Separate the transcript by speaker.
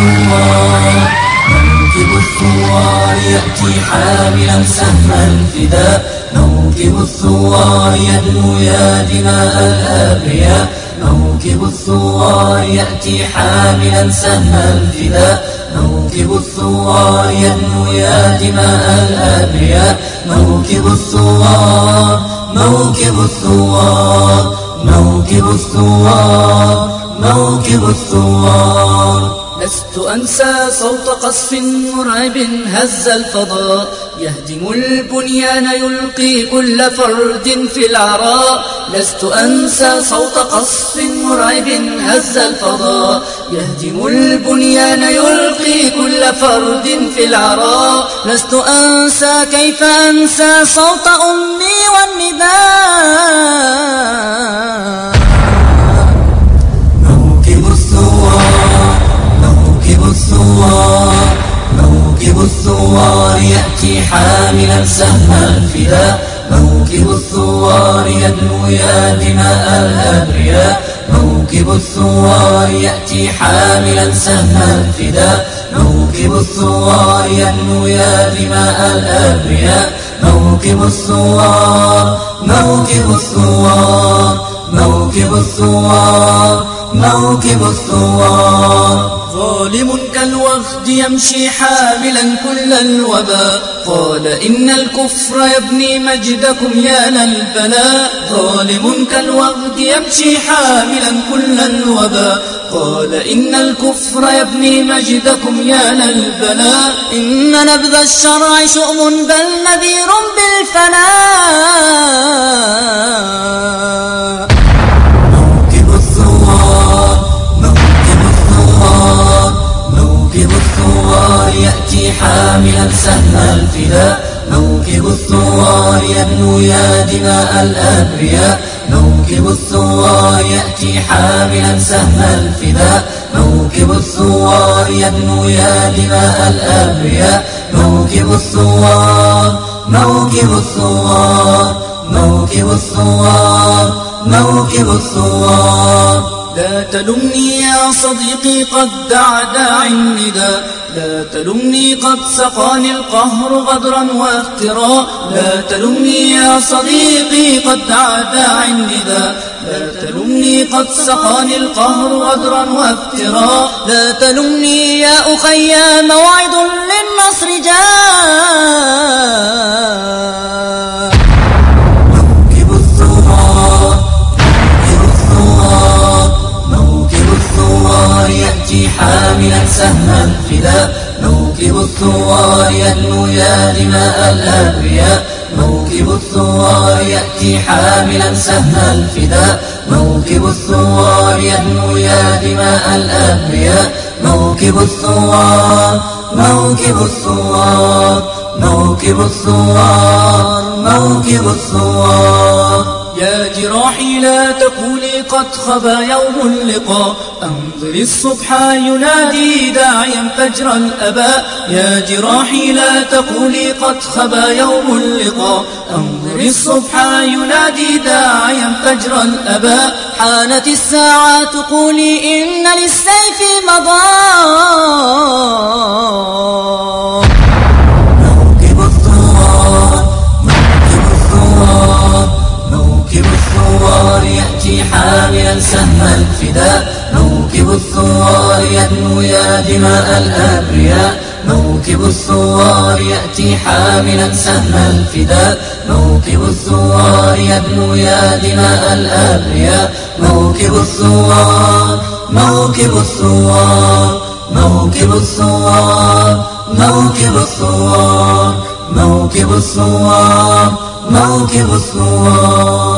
Speaker 1: الثوار موكب الثوار يأتي حاملا سهم الفداء. موكب الثوار يدنو يا دماء الأبرياء. موكب الثوار يأتي حاملا سهم الفداء. موكب الثوار يدنو يا دماء الأبرياء. موكب الثوار موكب الثوار موكب الثوار موكب الثوار.
Speaker 2: أنسى صوت قصف مرعب هز الفضاء. يهدم البنيان يلقي كل فرد في العراء. لست أنسى صوت قصف مرعب هز الفضاء. يهدم البنيان يلقي كل فرد في العراء. لست أنسى كيف أنسى صوت أمي والنداء؟
Speaker 1: الثوار يأتي حاملا سهم الفداء موكب الثوار يدنو يا دماء الأبرياء. موكب الثوار يأتي حاملا سهم الفداء موكب الثوار يدنو يا دماء الأبرياء. موكب الثوار موكب الثوار موكب الثوار موكب الثوار.
Speaker 2: ظالم كالوغد يمشي حاملا كل الوباء. قال إن الكفر يبني مجدكم يا للبلاء ظالم كالوغد يمشي حاملا كل الوباء. قال إن الكفر يبني مجدكم يا للبلاء إن نبذ الشرع شؤم بل نذير بالفناء.
Speaker 1: يأتي حاملا سهم الفداء. موكب الثوار يبنو يا دماء الأبرياء موكب الثوار يأتي حاملا سهم الفداء. موكب الثوار يبنو يا دماء الأبرياء موكب الثوار موكب الثوار موكب الثوار موكب الثوار.
Speaker 2: لا تلمني يا صديقي قد دعا داعي النداء. لا تلمني قد سقاني القهر غدرا وافتراء لا تلمني يا صديقي قد دعا داعي النداء. لا تلمني قد سقاني القهر غدرا وافتراء لا تلمني يا أخي موعد للنصر جاء.
Speaker 1: سهم الفداء موكب الثوار يدنو يا دماء الأبرياء موكب الثوار يأتي حاملا سهم الفداء موكب الثوار يدنو يا دماء الأبرياء موكب الثوار موكب الثوار موكب الثوار موكب الثوار.
Speaker 2: يا جراحي لا تقولي قد خبى يوم اللقاء. أنظر الصبح ينادي داعيا فجر الأباء. يا جراحي لا تقولي قد خبى يوم اللقاء. أنظر الصبح ينادي داعيا فجر الأباء. حانت الساعة قولي إن للسيف مضى.
Speaker 1: يأتي حاملا سهم الفداء. موكب الثوار يدنو يا دماء الأبرياء. موكب الثوار يأتي حاملا سهم الفداء. موكب الثوار يدنو يا دماء الأبرياء. موكب الثوار موكب الثوار موكب الثوار موكب الثوار موكب الثوار موكب الثوار.